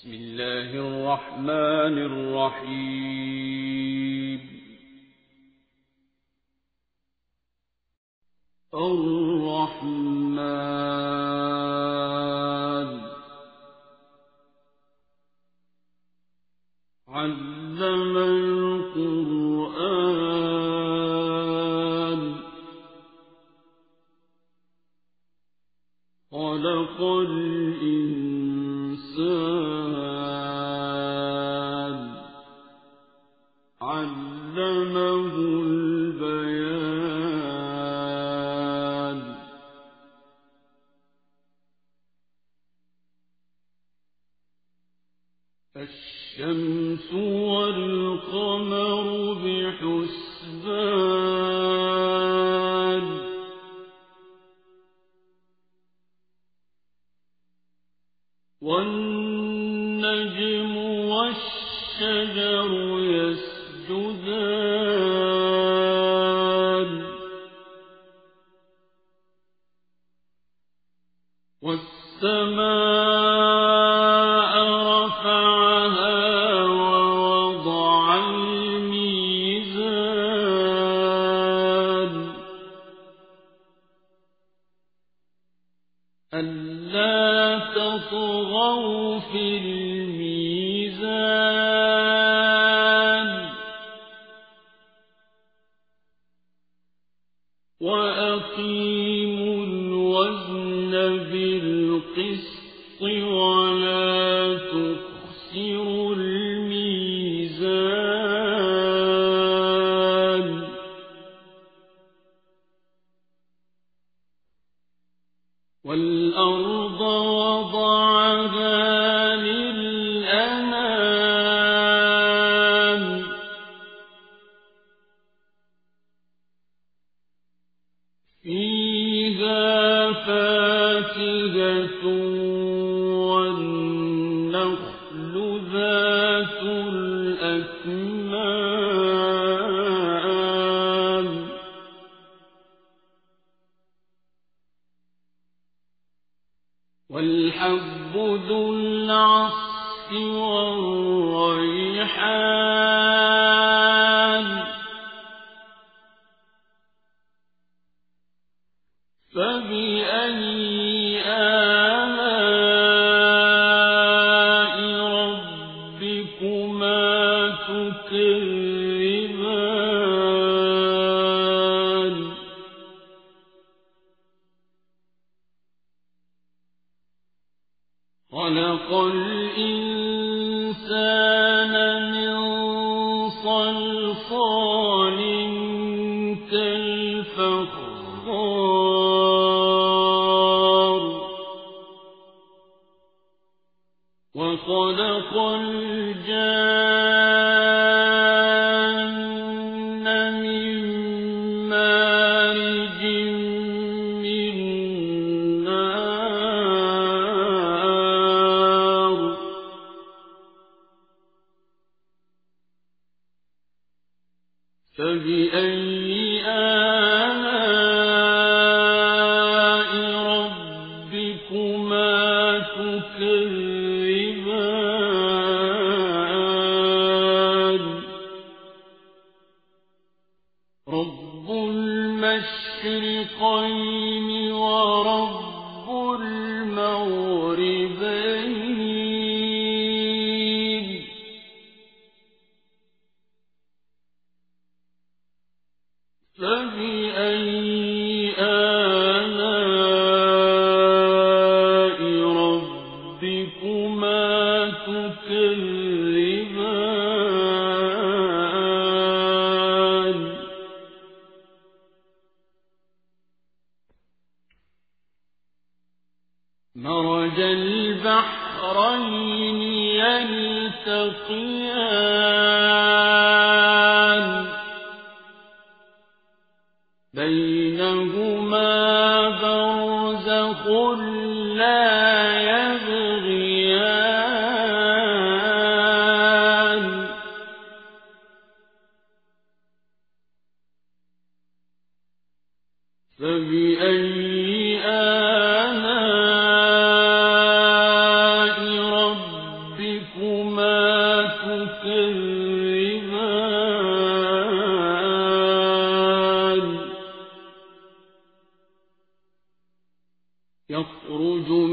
بسم الله الرحمن الرحيم. الرحمن. علم القرآن. خلق طغوا في الأرض والأرض وضعها وخلق الجان الشَّقَيْنِ وَرَبُّ الْمَوْلَىٰ بينهم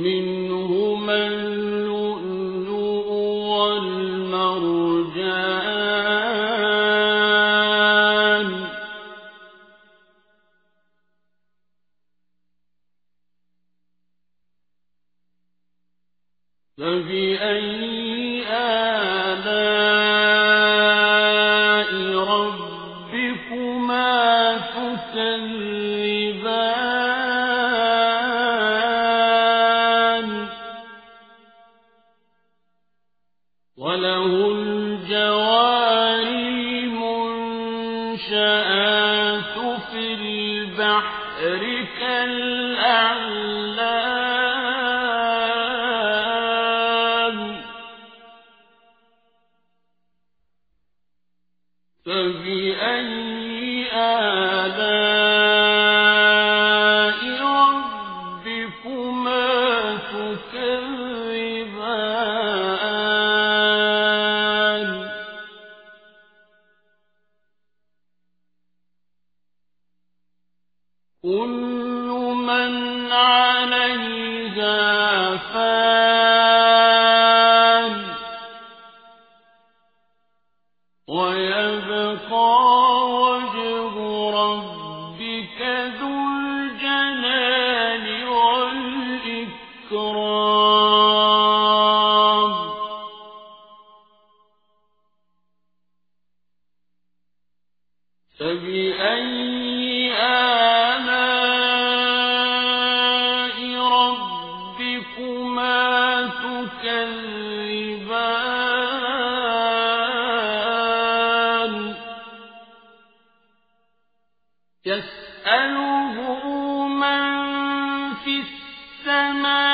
منهم في البحر كالأعلام. في السماء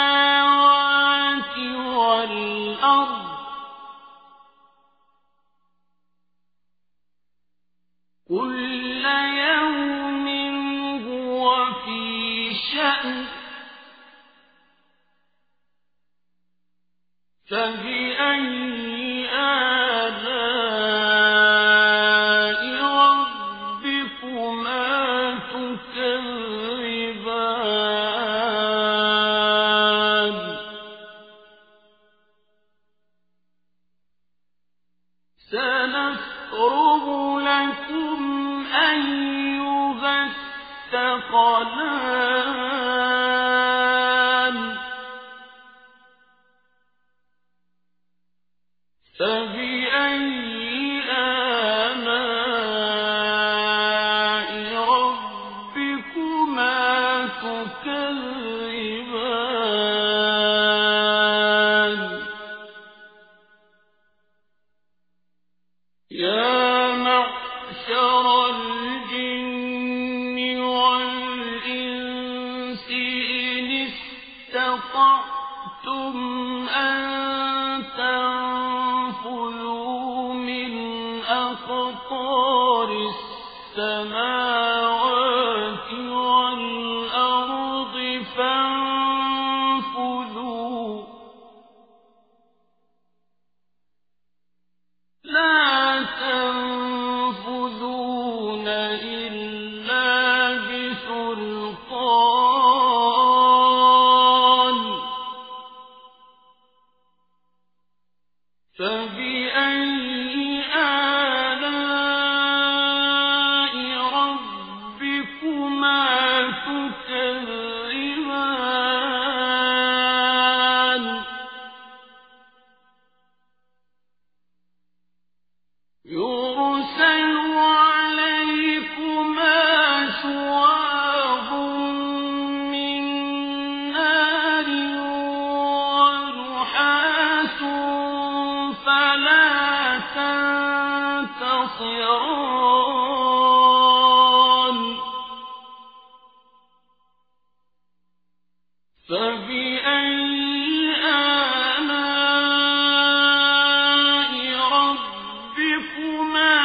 لكم أيها الثقلان. أَن تَنفُذُوا مِنْ أَقْطَارِ السَّمَاءِ ربك بينكما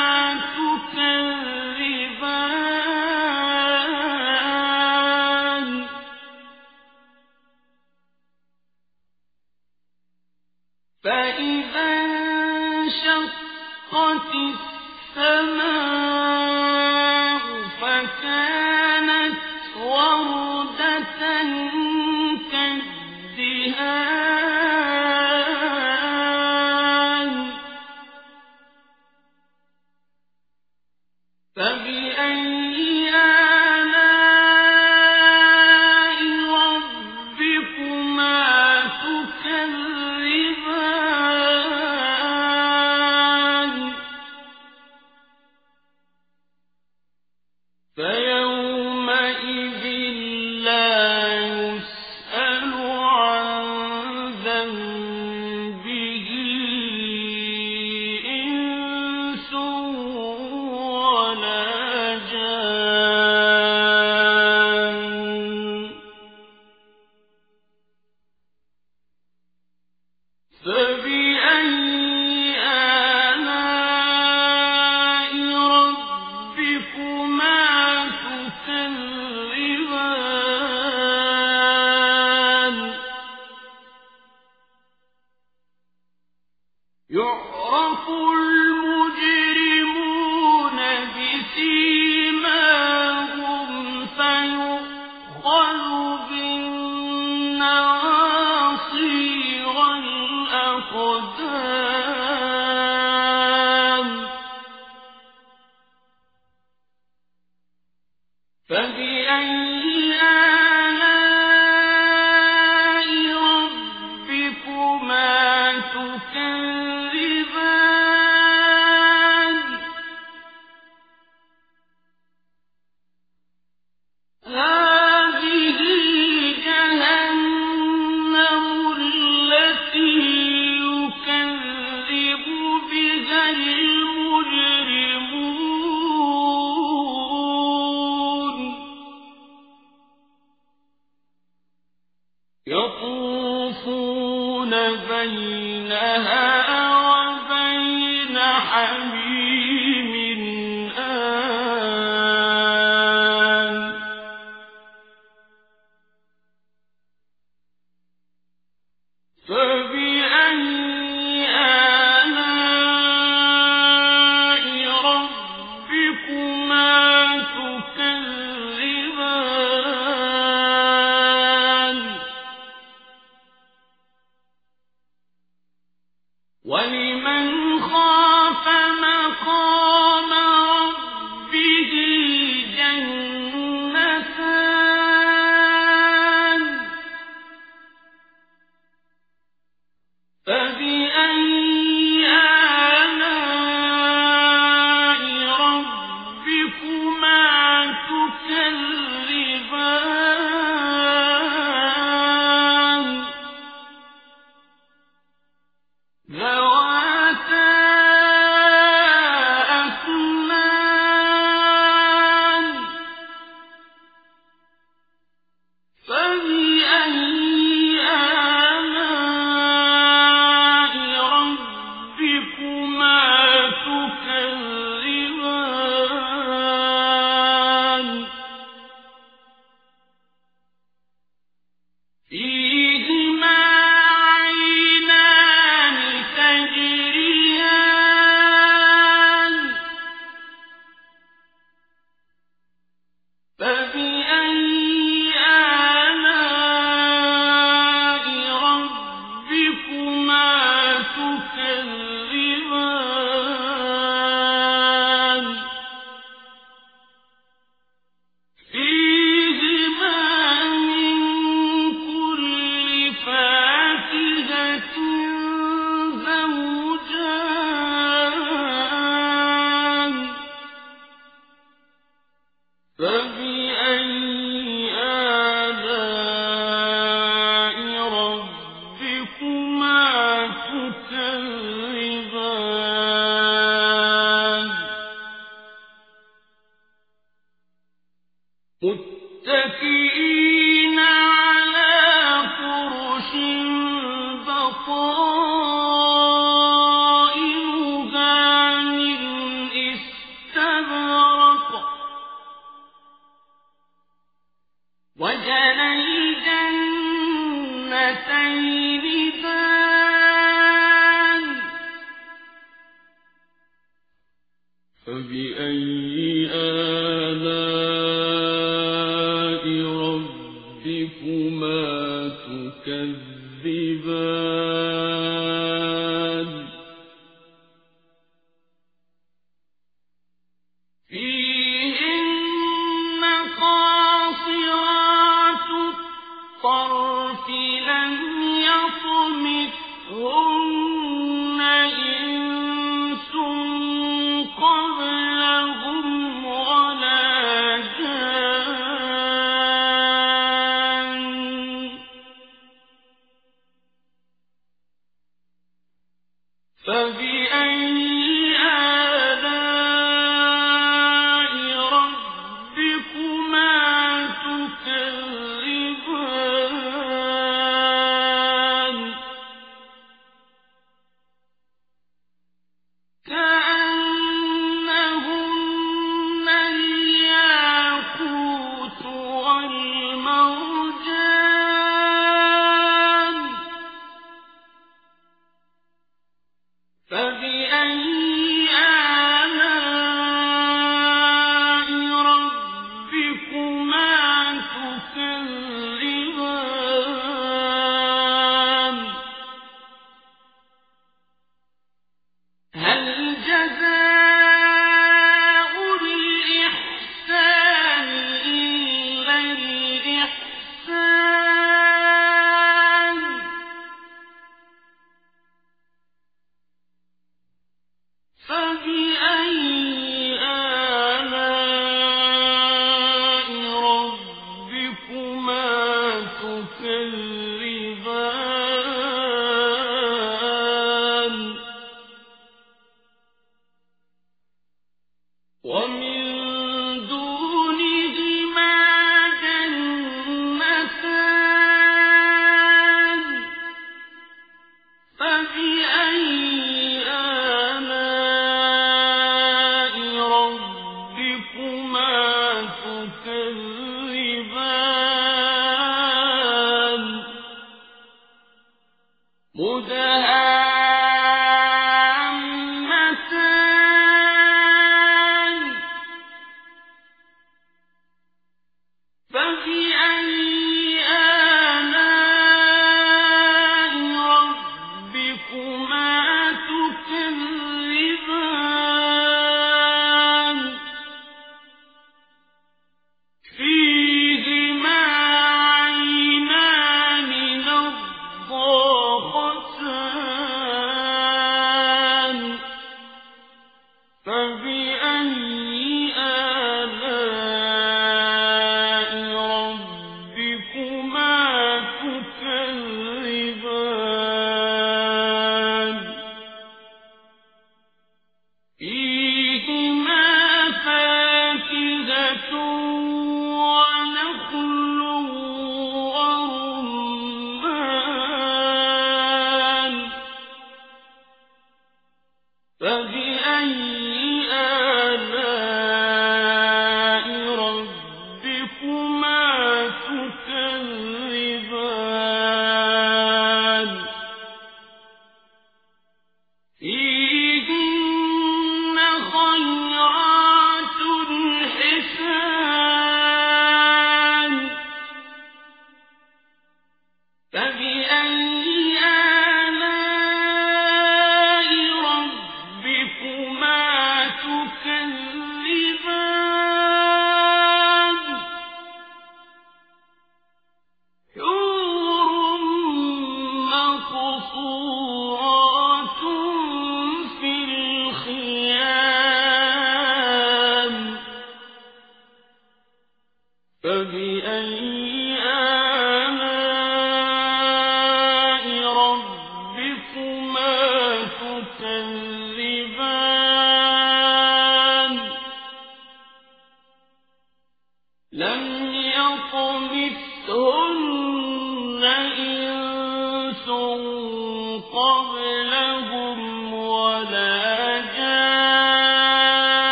ربكما فبأي فبأي فبأي فبأي لم يطمثهن إنس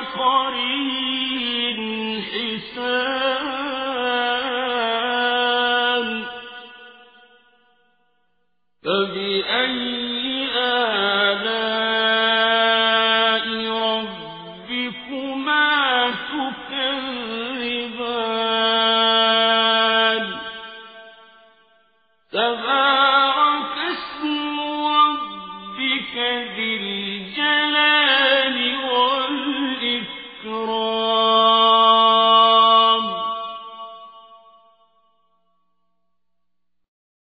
وعبقري حسان